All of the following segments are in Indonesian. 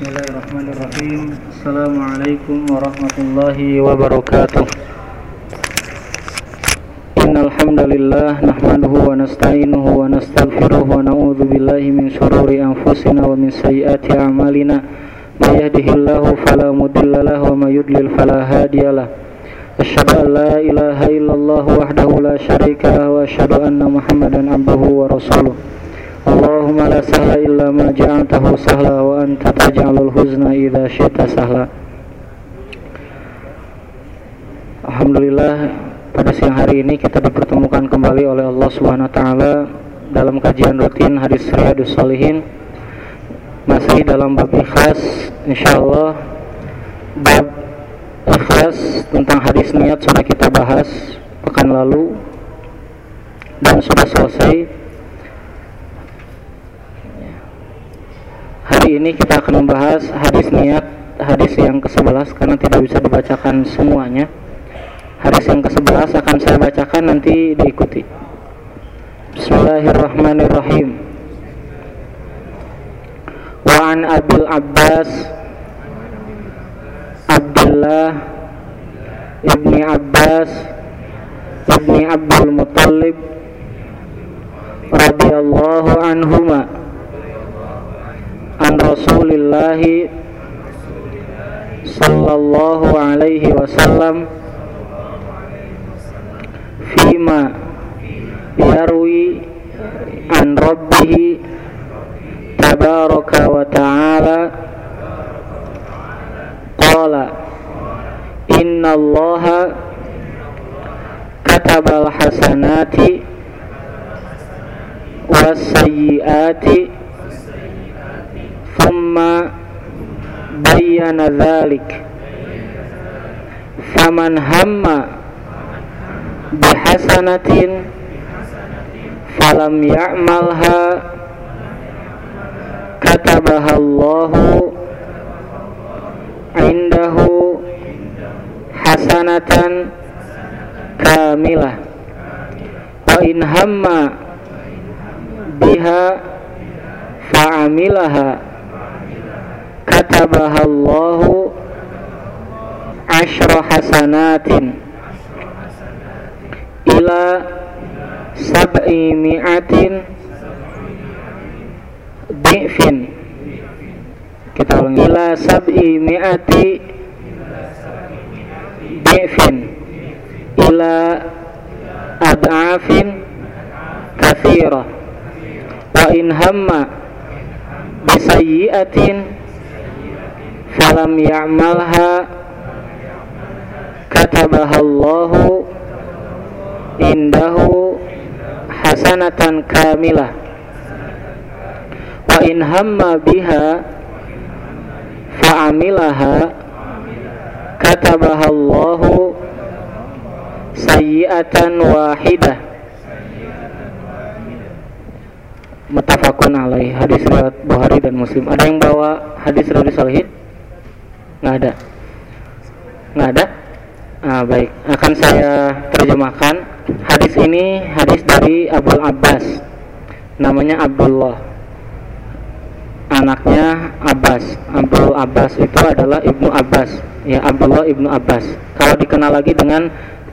Bismillahirrahmanirrahim. Assalamualaikum warahmatullahi wabarakatuh. Innal hamdalillah nahmaduhu wa nasta'inuhu wa nastaghfiruh wa na'udzu billahi min shururi anfusina wa min sayyiati a'malina. May yahdihillahu fala mudhillalah wa may yudlil fala hadiyalah Asyhadu an la ilaha illallah wahdahu la syarika lah wa asyhadu anna Muhammadan abduhu wa la sahla illa ma ja'altahu sahla wa anta taj'alul huzna idza syi'ta sahla. Alhamdulillah pada siang hari ini kita dipertemukan kembali oleh Allah taala dalam kajian rutin hadis Riyadus Salihin masih dalam bab ikhlas insyaallah. Bab ikhlas tentang hadis niat sudah kita bahas pekan lalu dan sudah selesai Hari ini kita akan membahas hadis niat hadis yang ke-11 karena tidak bisa dibacakan semuanya. Hadis yang ke-11 akan saya bacakan nanti diikuti. Bismillahirrahmanirrahim. Wa an Abil Abbas Abdullah Ibni Abbas Ibni Abdul Muttalib radhiyallahu anhuma an Rasulillahi sallallahu alaihi wasallam fima yarwi an rabbih tabaraka wa ta'ala qala inna allaha katabal hasanati was sayyiati thumma bayyana dhalik faman hamma bihasanatin falam ya'malha katabaha Allahu indahu hasanatan kamilah wa in hamma biha fa'amilaha Allahu asyra hasanatin ila sab'i mi'atin di'fin. Kita ulang ila sab'i mi'ati di'fin. Ila ad'afin kathira. Wa in hamma bisayyi'atin falam ya'malha katabaha Allahu indahu hasanatan kamilah wa in hamma biha fa'amilaha katabaha Allahu sayyi'atan wahidah. Mutafakun alaih hadis riwayat Bukhari dan Muslim. Ada yang bawa hadis riwayat Salihin nggak ada. Nggak ada? Ah, baik. Akan saya terjemahkan. Hadis ini hadis dari Abdul Abbas. Namanya Abdullah. Anaknya Abbas. Abdul Abbas itu adalah Ibnu Abbas. Ya Abdullah Ibnu Abbas. Kalau dikenal lagi dengan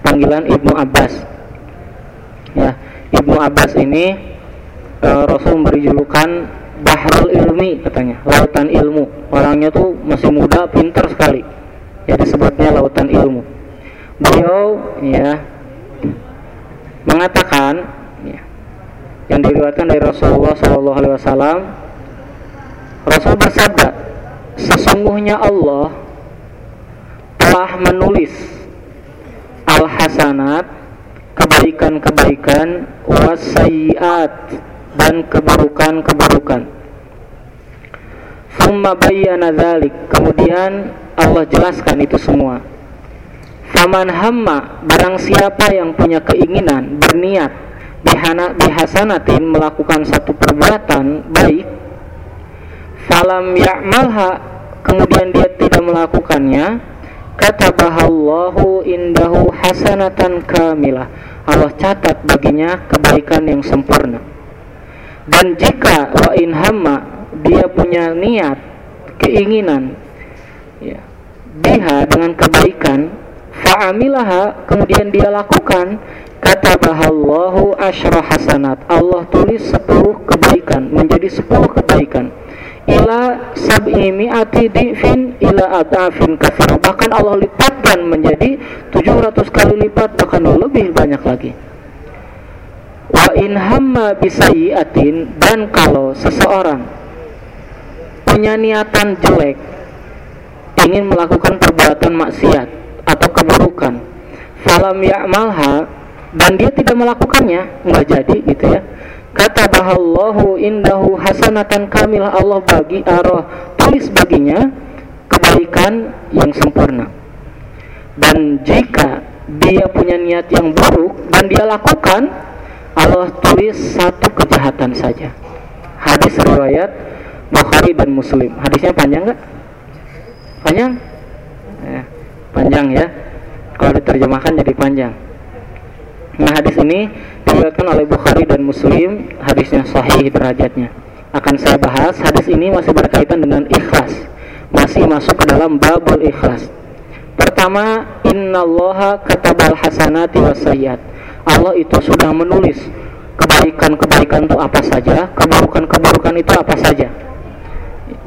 panggilan Ibnu Abbas. Ya Ibnu Abbas ini e, Rasul memberi julukan bahrul ilmi katanya. Lautan ilmu. Orangnya tuh masih muda pintar sekali. Ya disebutnya lautan ilmu. Beliau ya mengatakan ya, yang diriwayatkan dari Rasulullah Shallallahu Alaihi Wasallam Rasul bersabda sesungguhnya Allah telah menulis al hasanat kebaikan-kebaikan wasayiat dan keburukan-keburukan. Summa bayyana dzalik. Kemudian Allah jelaskan itu semua. Faman hamma barang siapa yang punya keinginan berniat bihana bihasanatin melakukan satu perbuatan baik falam ya'malha kemudian dia tidak melakukannya katabahallahu indahu hasanatan kamilah Allah catat baginya kebaikan yang sempurna dan jika wa in hamma dia punya niat keinginan ya biha dengan kebaikan fa'amilaha kemudian dia lakukan kata bahallahu asyra hasanat. Allah tulis 10 kebaikan menjadi 10 kebaikan. Ila sab'i mi'ati difin ila adafin kafir bahkan Allah lipatkan menjadi 700 kali lipat bahkan lebih banyak lagi wa in hamma bisayiatin dan kalau seseorang punya niatan jelek ingin melakukan perbuatan maksiat atau keburukan falam ya'malha dan dia tidak melakukannya nggak jadi gitu ya. Kata bahallahu indahu hasanatan kamilah. Allah bagi arah tulis baginya kebaikan yang sempurna. Dan jika dia punya niat yang buruk dan dia lakukan Allah tulis satu kejahatan saja. Hadis riwayat Bukhari dan Muslim. Hadisnya panjang nggak? Panjang? Ya, panjang ya. Kalau diterjemahkan jadi panjang. Nah hadis ini diriwayatkan oleh Bukhari dan Muslim. Hadisnya sahih derajatnya. Akan saya bahas hadis ini masih berkaitan dengan ikhlas. Masih masuk ke dalam babul ikhlas. Pertama innallaha katabal hasanati wasayat Allah itu sudah menulis kebaikan-kebaikan itu apa saja keburukan-keburukan itu apa saja.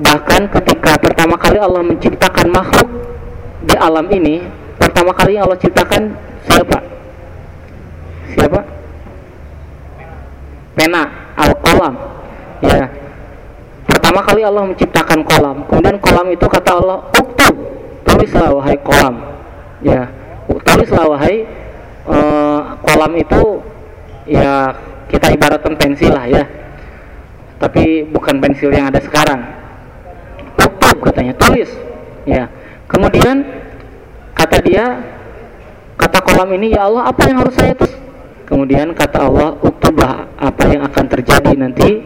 Bahkan ketika pertama kali Allah menciptakan makhluk di alam ini pertama kali Allah ciptakan siapa? Siapa? Pena al kolam ya. Pertama kali Allah menciptakan kolam. Kemudian kolam itu kata Allah uktub. Tulislah wahai kolam. Ya. Tulislah wahai kolam itu ya kita ibaratkan pensil lah ya. Tapi bukan pensil yang ada sekarang. Katanya tulis. Ya. Kemudian kata dia kata kolam ini ya Allah apa yang harus saya tulis? Kemudian kata Allah uktublah apa yang akan terjadi nanti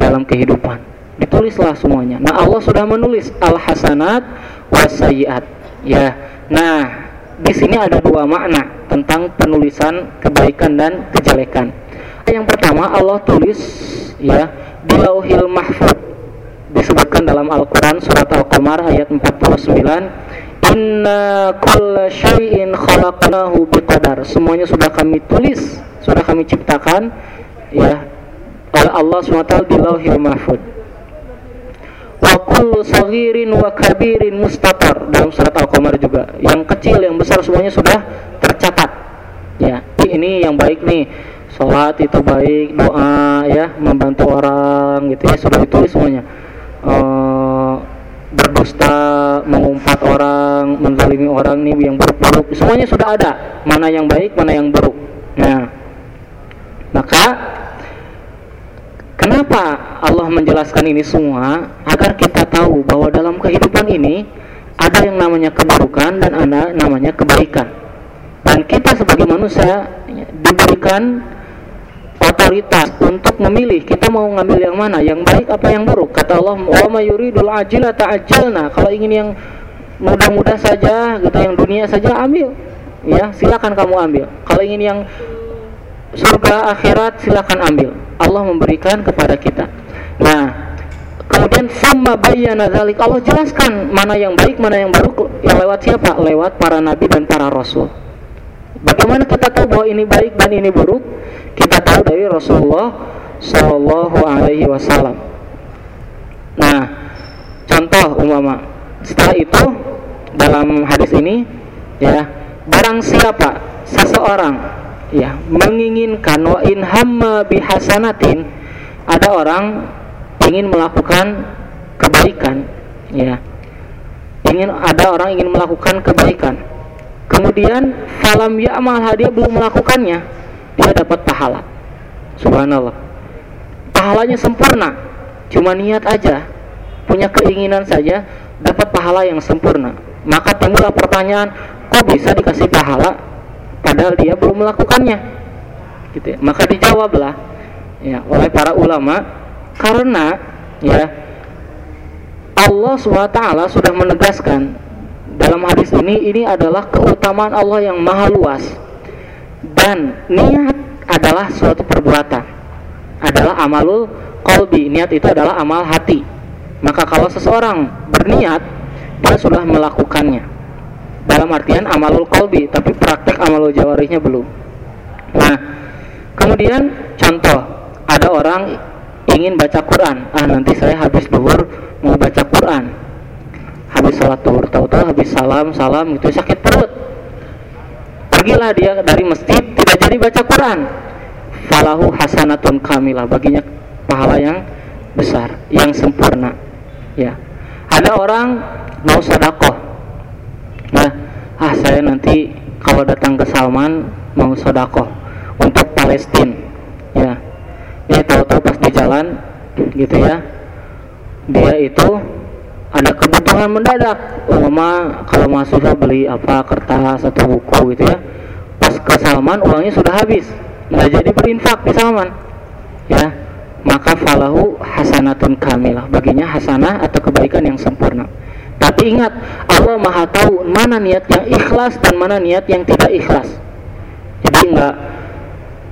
dalam kehidupan. Ditulislah semuanya. Nah Allah sudah menulis al hasanat wasayiat ya. Nah di sini ada dua makna tentang penulisan kebaikan dan kejelekan. Yang pertama Allah tulis ya di lauhil mahfud disebutkan dalam Al-Quran surat Al-Qamar ayat 49 Inna kulla syai'in khalaqnahu biqadar. Semuanya sudah kami tulis sudah kami ciptakan ya oleh Allah SWT di lauhil mahfud kullu saghirin wa kabirin mustatar. Dalam surat Al-Qamar juga. Yang kecil yang besar semuanya sudah tercatat. Ya ini yang baik nih. Sholat itu baik doa ya membantu orang gitu ya. Sudah ditulis semuanya. Uh, berdusta, mengumpat orang, menzalimi orang nih yang buruk-buruk, semuanya sudah ada. Mana yang baik, mana yang buruk. Nah, maka kenapa Allah menjelaskan ini semua? Agar kita tahu bahwa dalam kehidupan ini ada yang namanya keburukan dan ada namanya kebaikan. Dan kita sebagai manusia diberikan otoritas untuk memilih kita mau ngambil yang mana yang baik apa yang buruk. Kata Allah wa mayuridul ajila ta'ajjalna. Kalau ingin yang mudah-mudah saja gitu yang dunia saja ambil. Ya silakan kamu ambil. Kalau ingin yang surga akhirat silakan ambil. Allah memberikan kepada kita. Nah kemudian sama bayyana dzalik. Allah jelaskan mana yang baik mana yang buruk yang lewat siapa? Lewat para nabi dan para rasul. Bagaimana kita tahu bahwa ini baik dan ini buruk? Kita tahu dari Rasulullah Shallallahu Alaihi Wasallam. Nah, contoh umama setelah itu dalam hadis ini ya barang siapa? Seseorang ya menginginkan wa in hamma bihasanatin ada orang ingin melakukan kebaikan ya. Ingin ada orang ingin melakukan kebaikan. Kemudian falam ya'mal dia belum melakukannya dia dapat pahala. Subhanallah. Pahalanya sempurna cuma niat aja punya keinginan saja dapat pahala yang sempurna. Maka timbul pertanyaan kok bisa dikasih pahala padahal dia belum melakukannya. Gitu ya. maka dijawablah ya oleh para ulama karena ya Allah SWT sudah menegaskan dalam hadis ini ini adalah keutamaan Allah yang maha luas. Dan niat adalah suatu perbuatan. Adalah amalul kolbi niat itu adalah amal hati. Maka kalau seseorang berniat dia sudah melakukannya dalam artian amalul kolbi tapi praktek amalul jawarihnya belum. Nah kemudian contoh ada orang ingin baca Quran. Ah nanti saya habis duhur mau baca Quran. Habis sholat duhur tahu-tahu habis salam salam gitu sakit perut. Pergilah dia dari masjid tidak jadi baca Quran. Falahu hasanatun kamilah baginya pahala yang besar yang sempurna. Ya. Ada orang mau sodakoh nah ah saya nanti kalau datang ke Salman mau sodakoh untuk Palestina. Ya. Ini tahu-tahu pas di jalan gitu ya. Dia itu ada kebutuhan mendadak. Umpama kalau mahasiswa beli apa kertas atau buku gitu ya pas ke Salman uangnya sudah habis. Nggak jadi berinfak di Salman. Ya. Maka falahu hasanatun kamilah. Baginya hasanah atau kebaikan yang sempurna tapi ingat Allah maha tahu mana niat yang ikhlas dan mana niat yang tidak ikhlas. Jadi enggak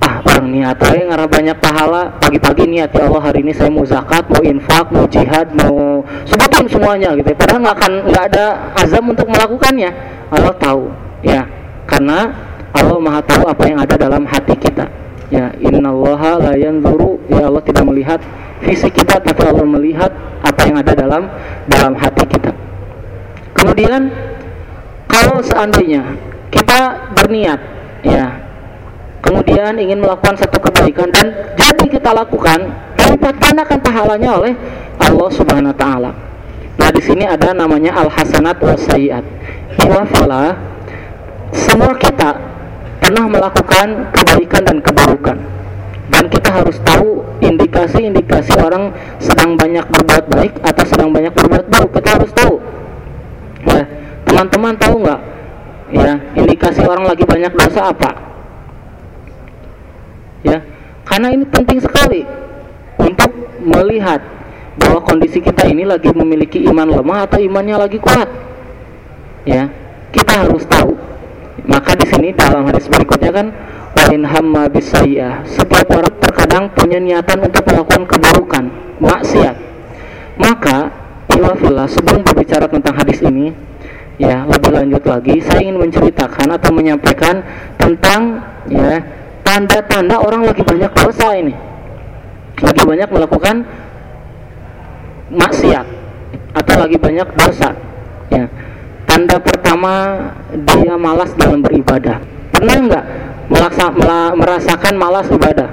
ah orang niat aja ngarah banyak pahala. Pagi-pagi niat ya Allah hari ini saya mau zakat mau infak mau jihad mau sebutin semuanya gitu. Padahal nggak akan nggak ada azam untuk melakukannya. Allah tahu ya. Karena Allah maha tahu apa yang ada dalam hati kita. Ya innallaha la yanzuru. Ya Allah tidak melihat fisik kita tapi Allah melihat apa yang ada dalam dalam hati kita kemudian kalau seandainya kita berniat ya kemudian ingin melakukan satu kebaikan dan jadi kita lakukan lipat gandakan pahalanya oleh Allah Subhanahu wa taala. Nah di sini ada namanya al hasanat wa sayiat semua kita pernah melakukan kebaikan dan keburukan. Dan kita harus tahu indikasi-indikasi orang sedang banyak berbuat baik atau sedang banyak berbuat buruk. Kita harus tahu teman-teman tahu nggak ya indikasi orang lagi banyak dosa apa ya karena ini penting sekali untuk melihat bahwa kondisi kita ini lagi memiliki iman lemah atau imannya lagi kuat ya kita harus tahu maka di sini dalam hadis berikutnya kan wain hamma bisayah. Setiap orang terkadang punya niatan untuk melakukan keburukan, maksiat. Maka ilafillah sebelum berbicara tentang hadis ini, ya lebih lanjut lagi, saya ingin menceritakan atau menyampaikan tentang ya tanda-tanda orang lagi banyak dosa ini, lagi banyak melakukan maksiat atau lagi banyak dosa. Ya Tanda pertama dia malas dalam beribadah. Pernah nggak merasakan malas ibadah?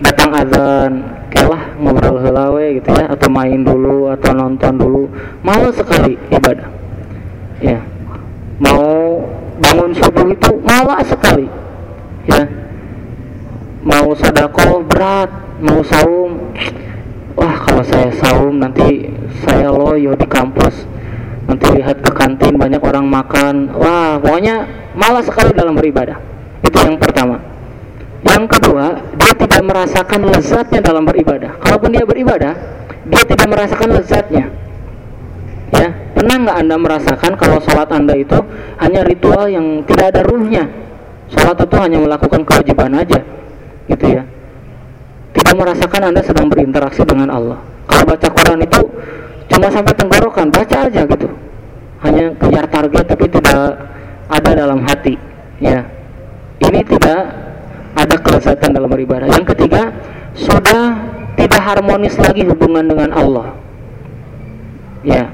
Datang azan, kelah ngobrol helawe gitu ya, atau main dulu atau nonton dulu, malas sekali ibadah. Ya, mau bangun subuh itu malas sekali. Ya, mau sadako berat, mau saum, wah kalau saya saum nanti saya loyo di kampus. Nanti lihat ke kantin banyak orang makan. Wah pokoknya malas sekali dalam beribadah. Itu yang pertama. Yang kedua dia tidak merasakan lezatnya dalam beribadah. Kalaupun dia beribadah dia tidak merasakan lezatnya. Ya pernah nggak anda merasakan kalau sholat anda itu hanya ritual yang tidak ada ruhnya? Sholat itu hanya melakukan kewajiban aja gitu ya. Tidak merasakan anda sedang berinteraksi dengan Allah. Kalau baca Quran itu cuma sampai tenggorokan baca aja gitu. Hanya kejar target tapi tidak ada dalam hati ya. Ini tidak ada kelezatan dalam beribadah. Yang ketiga sudah tidak harmonis lagi hubungan dengan Allah ya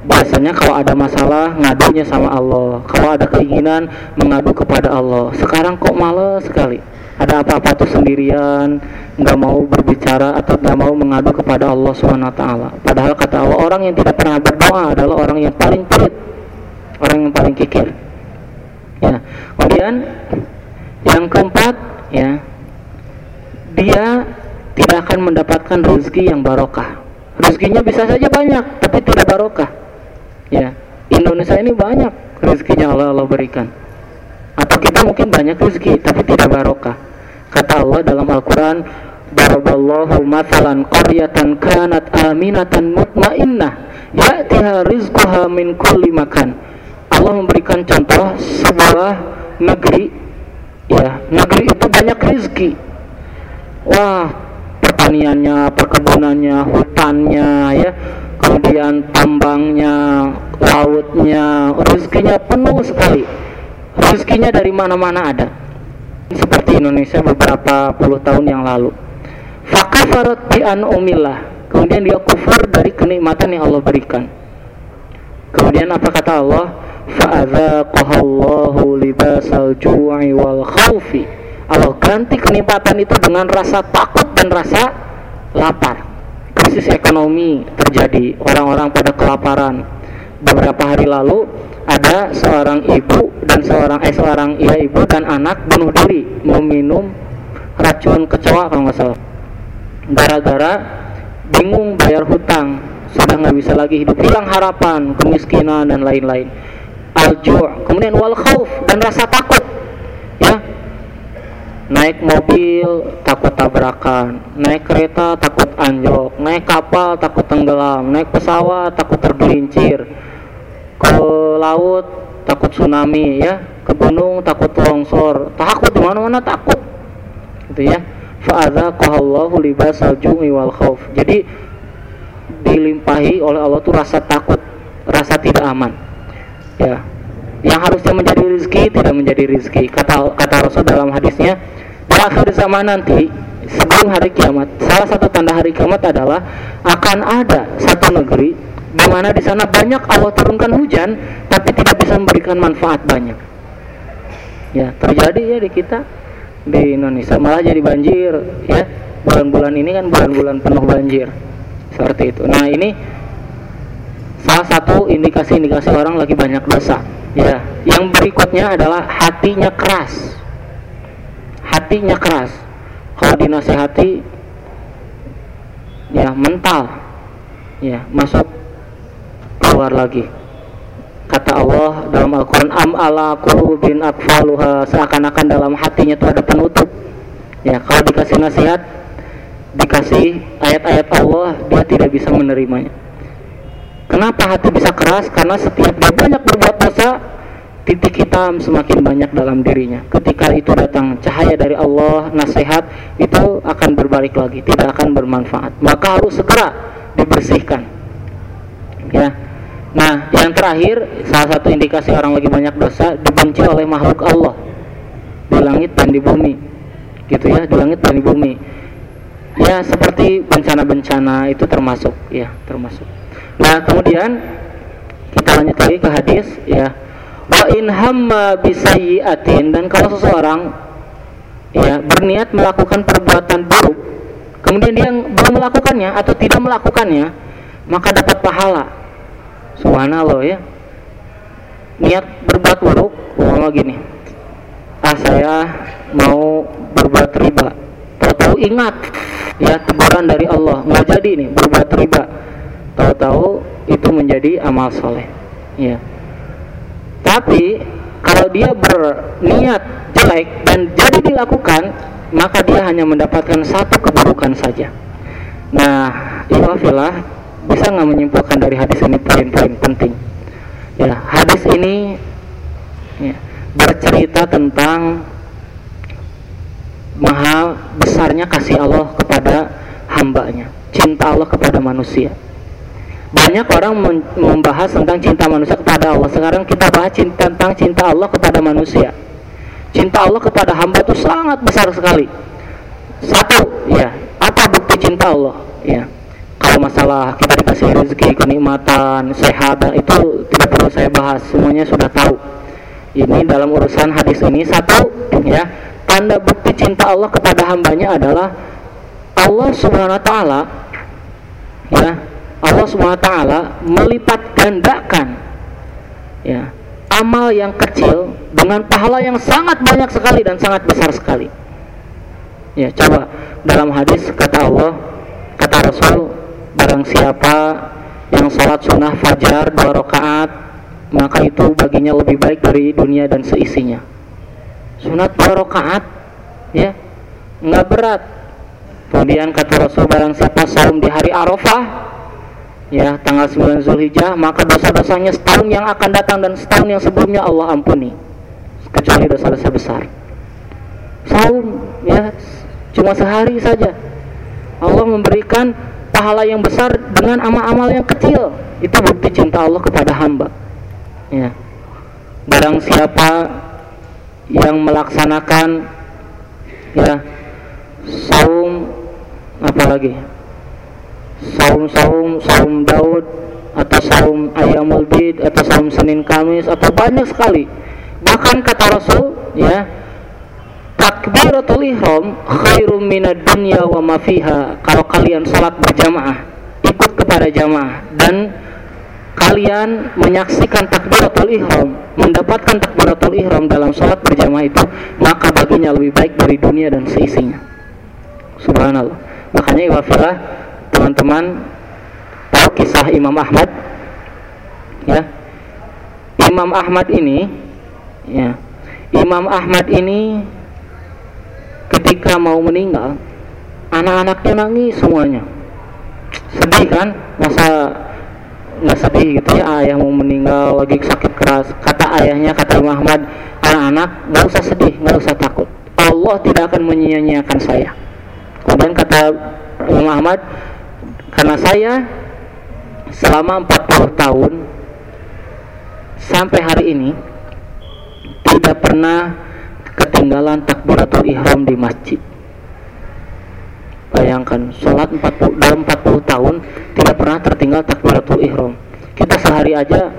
biasanya kalau ada masalah ngadunya sama Allah. Kalau ada keinginan mengadu kepada Allah. Sekarang kok males sekali? Ada apa-apa tuh sendirian nggak mau berbicara atau nggak mau mengadu kepada Allah swt. padahal kata Allah orang yang tidak pernah berdoa adalah orang yang paling pelit orang yang paling kikir. Ya. Kemudian yang keempat ya dia tidak akan mendapatkan rezeki yang barokah. Rezekinya bisa saja banyak tapi tidak barokah ya Indonesia ini banyak rezekinya Allah Allah berikan atau kita mungkin banyak rezeki tapi tidak barokah Kata Allah dalam Al-Quran, Daraballahu mathalan qaryatan kanat aminatan mutmainnah ya'tiha rizquha min kulli makan. Allah memberikan contoh sebuah negeri ya, negeri itu banyak rezeki. Wah, pertaniannya, perkebunannya, hutannya ya, kemudian tambangnya lautnya rezekinya penuh sekali. Rezekinya dari mana-mana ada. Seperti Indonesia beberapa puluh tahun yang lalu. Fakafarat bi umillah. Kemudian dia kufur dari kenikmatan yang Allah berikan. Kemudian apa kata Allah? Fa'adzaqahallahu libasal ju'i wal khawfi. Allah ganti kenikmatan itu dengan rasa takut dan rasa lapar krisis ekonomi terjadi orang-orang pada kelaparan. Beberapa hari lalu ada seorang ibu dan seorang eh seorang iya ibu dan anak bunuh diri meminum racun kecoa kalau nggak salah. Gara-gara bingung bayar hutang sudah nggak bisa lagi hidup. Hilang harapan kemiskinan dan lain-lain. Al-ju' kemudian wal khauf dan rasa takut. ya naik mobil takut tabrakan. Naik kereta takut anjlok. Naik kapal takut tenggelam. Naik pesawat takut tergelincir. Ke laut takut tsunami ya. Ke gunung takut longsor. Takut di mana-mana takut. Gitu ya. Fa'adzaqahallahu libasal jumi wal khauf jadi dilimpahi oleh Allah tuh rasa takut rasa tidak aman. Ya. Yang harusnya menjadi rezeki tidak menjadi rezeki kata kata Rasul dalam hadisnya di akhir zaman nanti sebelum hari kiamat salah satu tanda hari kiamat adalah akan ada satu negeri di mana di sana banyak Allah turunkan hujan tapi tidak bisa memberikan manfaat banyak. Ya terjadi ya di kita di Indonesia. Malah jadi banjir ya. Bulan-bulan ini kan bulan-bulan penuh banjir. Seperti itu. Nah ini salah satu indikasi-indikasi orang lagi banyak dosa. Ya yang berikutnya adalah hatinya keras hatinya keras. Kalau dinasehati ya mental. Ya masuk keluar lagi. Kata Allah dalam Al-Quran am ala qulubin akfaluha seakan-akan dalam hatinya itu ada penutup. Ya kalau dikasih nasihat dikasih ayat-ayat Allah dia tidak bisa menerimanya. Kenapa hati bisa keras? Karena setiap dia banyak berbuat dosa titik hitam semakin banyak dalam dirinya ketika itu datang cahaya dari Allah nasihat itu akan berbalik lagi tidak akan bermanfaat maka harus segera dibersihkan ya Nah, yang terakhir, salah satu indikasi orang lagi banyak dosa dibenci oleh makhluk Allah di langit dan di bumi. Gitu ya, di langit dan di bumi. Ya, seperti bencana-bencana itu termasuk, ya, termasuk. Nah, kemudian kita lanjut lagi ke hadis, ya. Wa in hamma bisayyi'atin dan kalau seseorang ya berniat melakukan perbuatan buruk, kemudian dia belum melakukannya atau tidak melakukannya, maka dapat pahala. Subhanallah ya. Niat berbuat buruk umpama gini. Ah saya mau berbuat riba. Tahu-tahu ingat ya teguran dari Allah. Nggak jadi nih berbuat riba. Tahu-tahu itu menjadi amal soleh. Ya tapi kalau dia berniat jelek dan jadi dilakukan maka dia hanya mendapatkan satu keburukan saja. Nah ikhwafillah bisa nggak menyimpulkan dari hadis ini poin-poin penting? Ya hadis ini ya, bercerita tentang maha besarnya kasih Allah kepada hambanya cinta Allah kepada manusia banyak orang membahas tentang cinta manusia kepada Allah. Sekarang kita bahas cinta, tentang cinta Allah kepada manusia. Cinta Allah kepada hamba itu sangat besar sekali. Satu ya apa bukti cinta Allah? Ya kalau masalah kita dikasih rezeki kenikmatan sehat itu tidak perlu saya bahas. Semuanya sudah tahu. Ini dalam urusan hadis ini. Satu ya tanda bukti cinta Allah kepada hambanya adalah Allah subhanahu wa taala ya Allah taala melipat gandakan ya amal yang kecil dengan pahala yang sangat banyak sekali dan sangat besar sekali. Ya coba dalam hadis kata Allah kata Rasul barang siapa yang sholat sunnah fajar dua rakaat maka itu baginya lebih baik dari dunia dan seisinya. Sunat dua rakaat ya nggak berat. Kemudian kata Rasul barang siapa saum di hari Arafah ya tanggal 9 Zulhijjah maka dosa-dosanya setahun yang akan datang dan setahun yang sebelumnya Allah ampuni. Kecuali dosa-dosa besar. Saum ya cuma sehari saja. Allah memberikan pahala yang besar dengan amal-amal yang kecil. Itu bukti cinta Allah kepada hamba. Ya. Barang siapa yang melaksanakan ya saum apalagi saum saum Daud atau saum ayamul bid atau saum Senin Kamis atau banyak sekali bahkan kata Rasul ya takbiratul ihram khairum minad dunya wa ma fiha kalau kalian salat berjamaah ikut kepada jamaah dan kalian menyaksikan takbiratul ihram, mendapatkan takbiratul ihram dalam sholat berjamaah itu, maka baginya lebih baik dari dunia dan seisinya. Subhanallah. Makanya iwafilah teman-teman tahu kisah Imam Ahmad? Ya. Imam Ahmad ini ya. Imam Ahmad ini ketika mau meninggal anak-anaknya nangis semuanya. Sedih kan? Masa nggak sedih gitu ya ayah mau meninggal lagi sakit keras. Kata ayahnya kata Muhammad anak-anak nggak usah sedih nggak usah takut. Allah tidak akan menyia-nyiakan saya. Kemudian kata Muhammad karena saya selama 40 tahun sampai hari ini tidak pernah ketinggalan takbiratul ihram di masjid Bayangkan, sholat 40, dalam 40 tahun tidak pernah tertinggal takbiratul ihram. Kita sehari aja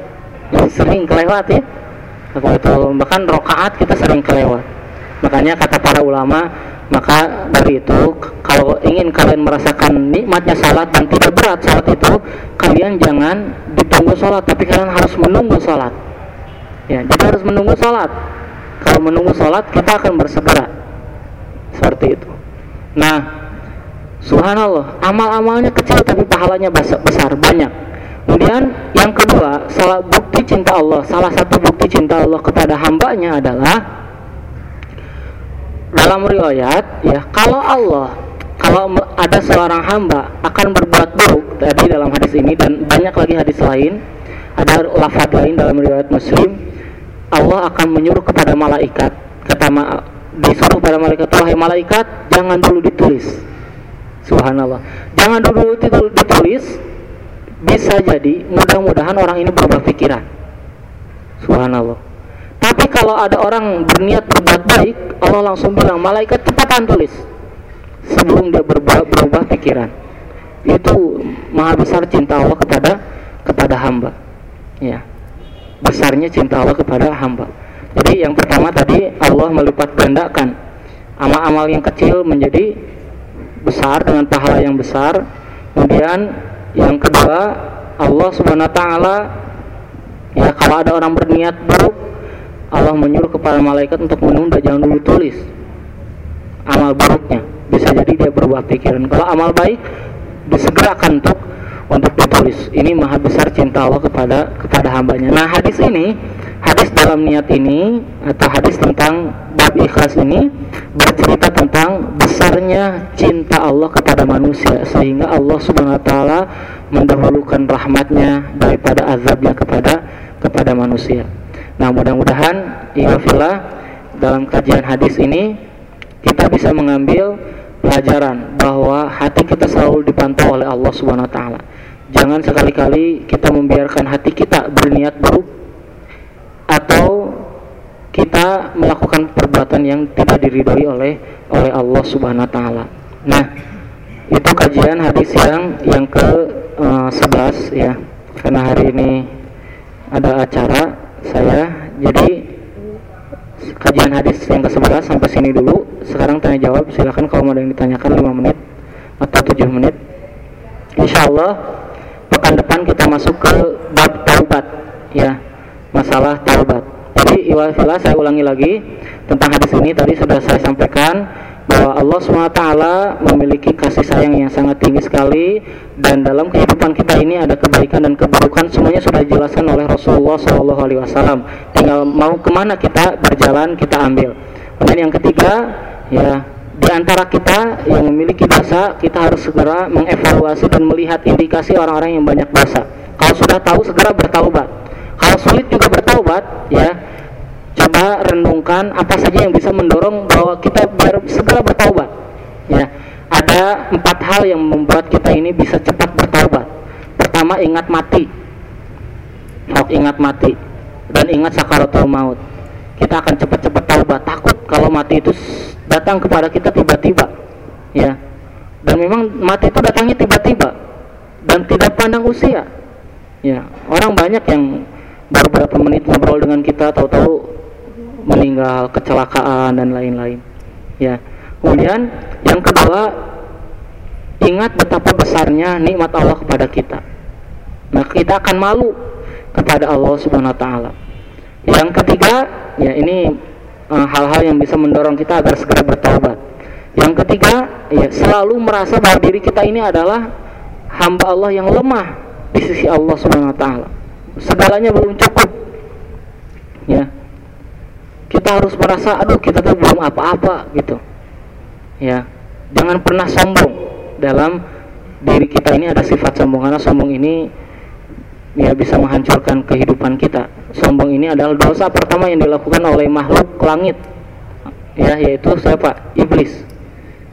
sering kelewat ya. bahkan rokaat kita sering kelewat. Makanya kata para ulama, maka dari itu kalau ingin kalian merasakan nikmatnya sholat dan tidak berat sholat itu, kalian jangan ditunggu sholat, tapi kalian harus menunggu sholat. Ya, jadi harus menunggu sholat. Kalau menunggu sholat, kita akan bersegera. Seperti itu. Nah, Subhanallah, amal-amalnya kecil tapi pahalanya besar, banyak. Kemudian yang kedua, salah bukti cinta Allah, salah satu bukti cinta Allah kepada hambanya adalah dalam riwayat ya, kalau Allah kalau ada seorang hamba akan berbuat buruk tadi dalam hadis ini dan banyak lagi hadis lain, ada lafaz lain dalam riwayat Muslim, Allah akan menyuruh kepada malaikat, kata ma disuruh pada malaikat, wahai malaikat, jangan dulu ditulis Subhanallah. Jangan dulu ditulis, bisa jadi mudah-mudahan orang ini berubah pikiran. Subhanallah. Tapi kalau ada orang berniat berbuat baik, Allah langsung bilang malaikat cepatan tulis sebelum dia berubah, berubah pikiran. Itu maha besar cinta Allah kepada kepada hamba. Ya. Besarnya cinta Allah kepada hamba. Jadi yang pertama tadi Allah melipat gandakan amal-amal yang kecil menjadi besar dengan pahala yang besar kemudian yang kedua Allah subhanahu wa ta'ala ya kalau ada orang berniat buruk Allah menyuruh kepada malaikat untuk menunda jangan dulu tulis amal buruknya. Bisa jadi dia berubah pikiran. Kalau amal baik disegerakan untuk untuk ditulis. Ini maha besar cinta Allah kepada kepada hambanya. Nah hadis ini hadis dalam niat ini atau hadis tentang bab ikhlas ini bercerita tentang besarnya cinta Allah kepada manusia. Sehingga Allah Subhanahu wa taala mendahulukan rahmatnya daripada azabnya kepada kepada manusia. Nah, mudah-mudahan ikhlas dalam kajian hadis ini kita bisa mengambil pelajaran bahwa hati kita selalu dipantau oleh Allah Subhanahu wa taala. Jangan sekali-kali kita membiarkan hati kita berniat buruk atau kita melakukan perbuatan yang tidak diridhoi oleh oleh Allah Subhanahu wa taala. Nah, itu kajian hadis yang yang ke uh, eh, 11 ya. Karena hari ini ada acara saya jadi kajian hadis yang ke-11 sampai sini dulu. Sekarang tanya jawab silakan kalau mau ada yang ditanyakan 5 menit atau 7 menit. Insya Allah pekan depan kita masuk ke bab taubat ya masalah taubat. Jadi iwafillah saya ulangi lagi tentang hadis ini tadi sudah saya sampaikan bahwa Allah SWT memiliki kasih sayang yang sangat tinggi sekali dan dalam kehidupan kita ini ada kebaikan dan keburukan semuanya sudah dijelaskan oleh Rasulullah SAW. Tinggal mau ke mana kita berjalan kita ambil. Kemudian yang ketiga ya di antara kita yang memiliki dosa kita harus segera mengevaluasi dan melihat indikasi orang-orang yang banyak dosa. Kalau sudah tahu segera bertaubat kalau sulit juga bertaubat ya coba renungkan apa saja yang bisa mendorong bahwa kita biar segera bertaubat ya ada ada empat hal yang membuat kita ini bisa cepat bertobat. Pertama ingat mati, Hok ingat mati dan ingat sakaratul maut. Kita akan cepat-cepat taubat. Takut kalau mati itu datang kepada kita tiba-tiba, ya. Dan memang mati itu datangnya tiba-tiba dan tidak pandang usia. Ya, orang banyak yang baru beberapa menit ngobrol dengan kita tahu-tahu meninggal kecelakaan dan lain-lain. Ya. Kemudian yang kedua ingat betapa besarnya nikmat Allah kepada kita. Nah, kita akan malu kepada Allah Subhanahu wa taala. Yang ketiga, ya ini eh, hal-hal uh, yang bisa mendorong kita agar segera bertobat. Yang ketiga, ya selalu merasa bahwa diri kita ini adalah hamba Allah yang lemah di sisi Allah Subhanahu wa taala. Segalanya belum cukup. Ya. Kita harus merasa aduh kita tuh belum apa-apa gitu. Ya. Jangan pernah sombong dalam diri kita ini ada sifat sombong karena sombong ini ya bisa menghancurkan kehidupan kita. Sombong ini adalah dosa pertama yang dilakukan oleh makhluk langit. Ya, yaitu siapa? Iblis.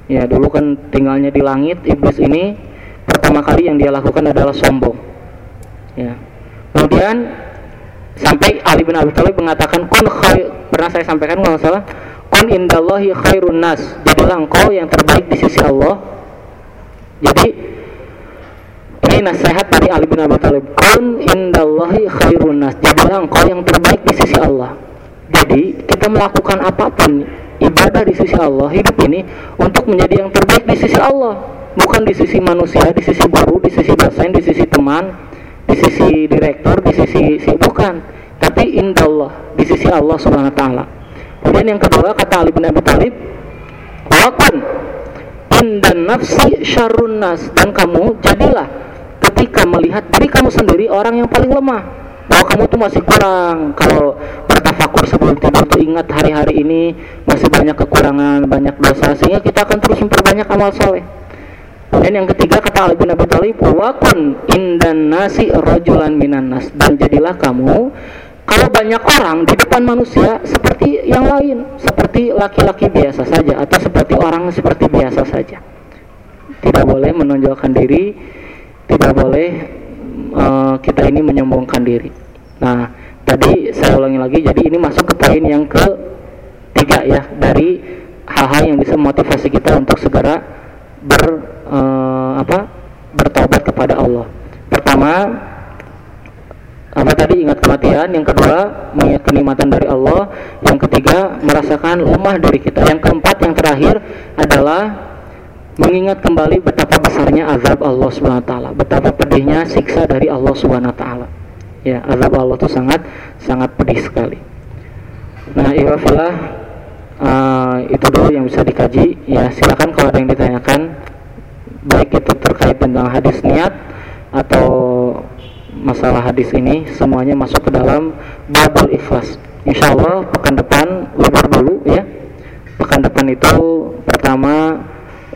Ya, dulu kan tinggalnya di langit, iblis ini pertama kali yang dia lakukan adalah sombong. Ya. Kemudian sampai Ali bin Abi Thalib mengatakan kun khair, pernah saya sampaikan kalau salah kun indallahi khairun nas. Jadilah engkau yang terbaik di sisi Allah. Jadi ini nasihat dari Ali bin Abi Thalib. Kun indallahi khairun nas. Jadilah engkau yang terbaik di sisi Allah. Jadi kita melakukan apa pun ibadah di sisi Allah hidup ini untuk menjadi yang terbaik di sisi Allah, bukan di sisi manusia, di sisi guru, di sisi dosen, di sisi teman, di sisi direktur, di sisi si bukan, tapi indallah di sisi Allah Subhanahu wa taala. Kemudian yang kedua kata Ali bin Abi Thalib, "Wakun indan nafsi syarrun nas" dan kamu jadilah ketika melihat diri kamu sendiri orang yang paling lemah. Bahwa kamu tuh masih kurang. Kalau bertafakur sebelum tidur tuh ingat hari-hari ini masih banyak kekurangan banyak dosa. Sehingga kita akan terus memperbanyak amal soleh. Dan yang ketiga kata Ali bin Abi Thalib wakun indan nasi rajulan minan nas. Dan jadilah kamu kalau banyak orang di depan manusia seperti yang lain seperti laki-laki biasa saja atau seperti orang seperti biasa saja tidak boleh menonjolkan diri tidak boleh uh, kita ini menyombongkan diri. Nah, tadi saya ulangi lagi, jadi ini masuk ke poin yang ketiga ya dari hal-hal yang bisa memotivasi kita untuk segera ber uh, apa bertobat kepada Allah. Pertama, apa tadi ingat kematian, yang kedua mengingat kenikmatan dari Allah, yang ketiga merasakan lemah dari kita, yang keempat yang terakhir adalah mengingat kembali betapa besarnya azab Allah Subhanahu wa taala, betapa pedihnya siksa dari Allah Subhanahu wa taala. Ya, azab Allah itu sangat sangat pedih sekali. Nah, iwafilah uh, itu dulu yang bisa dikaji. Ya, silakan kalau ada yang ditanyakan baik itu terkait tentang hadis niat atau masalah hadis ini semuanya masuk ke dalam babul ikhlas. Insya Allah pekan depan lebar dulu ya. Pekan depan itu pertama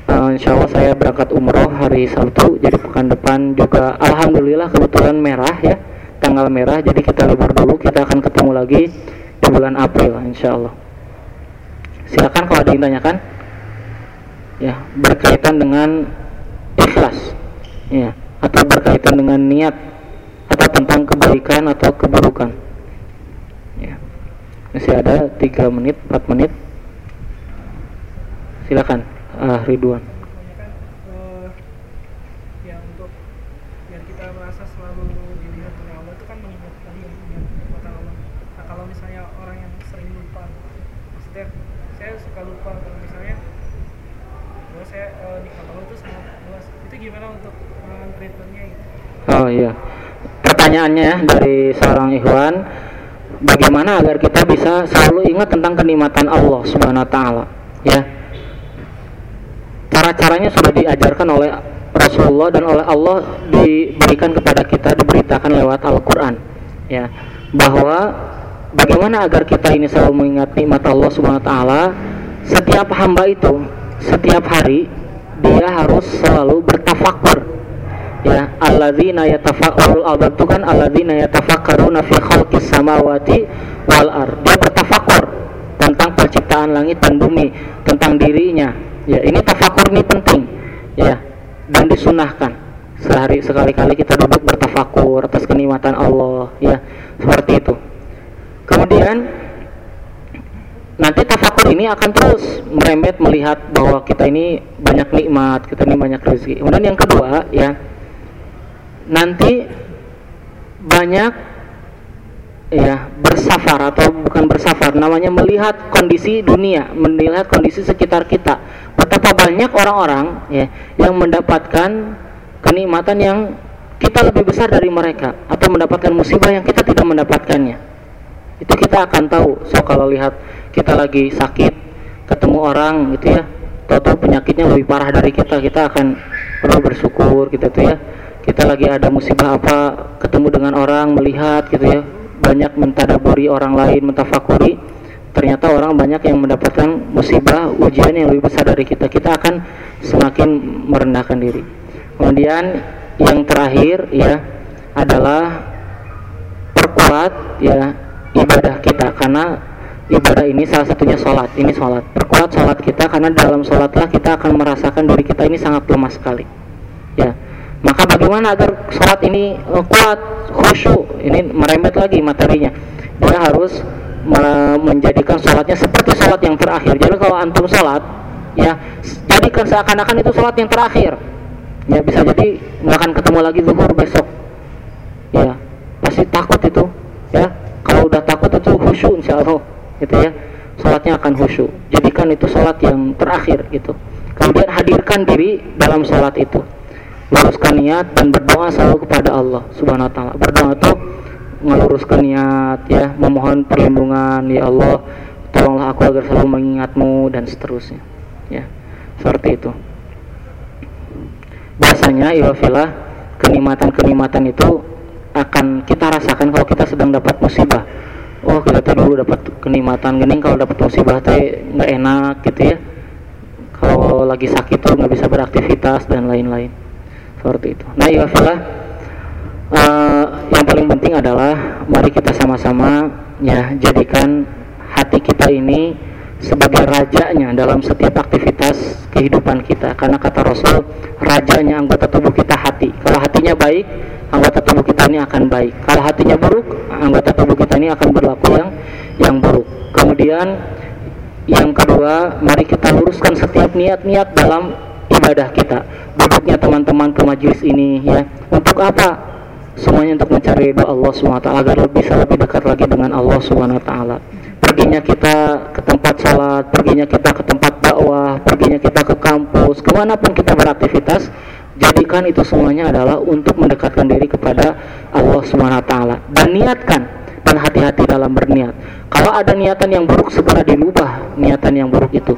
uh, insya Allah saya berangkat umroh hari Sabtu jadi pekan depan juga Alhamdulillah kebetulan merah ya tanggal merah jadi kita libur dulu kita akan ketemu lagi di bulan April insya Allah silakan kalau ada yang tanyakan ya berkaitan dengan ikhlas ya atau berkaitan dengan niat atau tentang kebaikan atau keburukan? Ya. Masih ada 3 menit 4 menit. Silakan ah Ridwan. Uh, saya itu sangat luas. Itu gimana untuk treatmentnya gitu? Oh iya pertanyaannya ya dari seorang ikhwan bagaimana agar kita bisa selalu ingat tentang kenikmatan Allah Subhanahu wa taala ya? Cara-caranya sudah diajarkan oleh Rasulullah dan oleh Allah diberikan kepada kita diberitakan lewat Al-Qur'an ya? Bahwa bagaimana agar kita ini selalu mengingat nikmat Allah Subhanahu wa taala setiap hamba itu setiap hari dia harus selalu bertafakur ya alladzina yatafakkarul albab itu kan alladzina yatafakkaruna fi khalqis samawati wal ar dia bertafakur tentang penciptaan langit dan bumi tentang dirinya. Ya, ini tafakur ini penting. ya dan disunahkan. Sehari sekali-kali kita duduk bertafakur atas kenikmatan Allah ya seperti itu. Kemudian nanti tafakur ini akan terus merembet melihat bahwa kita ini banyak nikmat kita ini banyak rezeki. Kemudian yang kedua ya nanti banyak ya bersafar atau bukan bersafar namanya melihat kondisi dunia melihat kondisi sekitar kita. Betapa banyak orang-orang ya yang mendapatkan kenikmatan yang kita lebih besar dari mereka atau mendapatkan musibah yang kita tidak mendapatkannya. Itu kita akan tahu so kalau lihat kita lagi sakit ketemu orang gitu ya tahu penyakitnya lebih parah dari kita kita akan perlu bersyukur gitu tuh ya kita lagi ada musibah apa ketemu dengan orang melihat gitu ya. Banyak mentadaburi orang lain mentafakuri. Ternyata orang banyak yang mendapatkan musibah ujian yang lebih besar dari kita. Kita akan semakin merendahkan diri. Kemudian yang terakhir ya adalah perkuat ya ibadah kita. Karena ibadah ini salah satunya sholat. Ini sholat. Perkuat sholat kita karena dalam sholatlah kita akan merasakan diri kita ini sangat lemah sekali. Ya maka bagaimana agar sholat ini uh, kuat khusyuk? Ini merembet lagi materinya. Dia harus menjadikan sholatnya seperti sholat yang terakhir. Jadi kalau antum sholat ya jadikan seakan-akan itu sholat yang terakhir. Ya bisa jadi nggak akan ketemu lagi zuhur besok. Ya pasti takut itu. Ya kalau udah takut itu khusyuk insya Allah. Gitu ya. Sholatnya akan khusyuk. Jadikan itu sholat yang terakhir gitu. Kemudian hadirkan diri dalam sholat itu luruskan niat dan berdoa selalu kepada Allah subhanahu wa ta'ala. Berdoa itu meluruskan niat ya memohon perlindungan ya Allah tolonglah aku agar selalu mengingatmu dan seterusnya ya seperti itu. Biasanya ilafilah kenikmatan-kenikmatan itu akan kita rasakan kalau kita sedang dapat musibah. Oh kita tuh dulu dapat kenikmatan gini kalau dapat musibah teh nggak enak gitu ya. Kalau lagi sakit tuh nggak bisa beraktivitas dan lain-lain seperti itu. Nah ilafilah uh, yang paling penting adalah mari kita sama-sama ya jadikan hati kita ini sebagai rajanya dalam setiap aktivitas kehidupan kita. Karena kata Rasul rajanya anggota tubuh kita hati. Kalau hatinya baik anggota tubuh kita ini akan baik. Kalau hatinya buruk anggota tubuh kita ini akan berlaku yang yang buruk. Kemudian yang kedua mari kita luruskan setiap niat-niat dalam ibadah kita duduknya teman-teman ke majelis ini ya untuk apa semuanya untuk mencari doa Allah SWT agar bisa lebih dekat lagi dengan Allah SWT perginya kita ke tempat sholat, perginya kita ke tempat dakwah, perginya kita ke kampus, ke mana pun kita beraktivitas, jadikan itu semuanya adalah untuk mendekatkan diri kepada Allah SWT dan niatkan dan hati-hati dalam berniat. Kalau ada niatan yang buruk segera dilubah niatan yang buruk itu.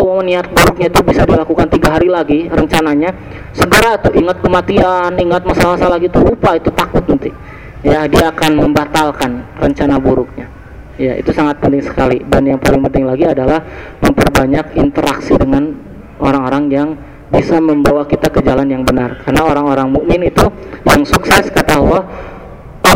Niat buruknya itu bisa dilakukan tiga hari lagi rencananya, segera tuh ingat kematian, ingat masalah-masalah gitu lupa itu takut nanti. Ya dia akan membatalkan rencana buruknya. Ya, itu sangat penting sekali. Dan yang paling penting lagi adalah memperbanyak interaksi dengan orang-orang yang bisa membawa kita ke jalan yang benar. Karena orang-orang mukmin itu yang sukses kata Allah,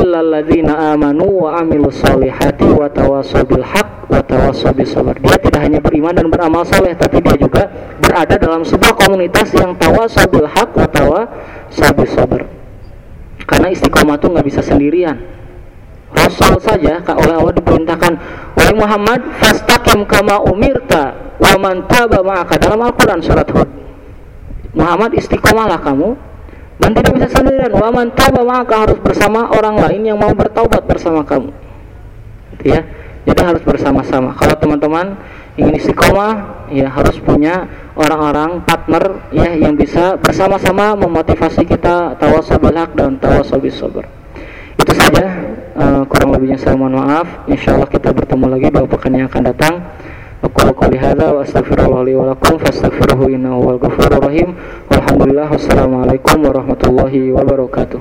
alladzina amanu wa amilus wa tawasaw bil haq wa tawasaw bis sabr. Dia tidak hanya beriman dan beramal soleh, tapi dia juga berada dalam sebuah komunitas yang tawasaw bil haq wa tawasaw bis sabr. Karena istiqomah itu nggak bisa sendirian Rasul saja oleh Allah diperintahkan Wahai Muhammad fastaqim kama umirta wa man taba ma'aka dalam Al-Qur'an surat Hud Muhammad istiqomahlah kamu dan tidak bisa sendirian wa man taba ma'aka harus bersama orang lain yang mau bertaubat bersama kamu. Gitu ya. Jadi harus bersama-sama. Kalau teman-teman ingin istiqomah ya harus punya orang-orang partner ya yang bisa bersama-sama memotivasi kita tawasul dan tawasul sabar itu saja uh, kurang lebihnya saya mohon maaf. Insyaallah kita bertemu lagi di pekan yang akan datang aku qouli hadza wa astaghfirullah li wa lakum fastaghfiruhu innahu wal ghafurur rahim walhamdulillah wassalamualaikum warahmatullahi wabarakatuh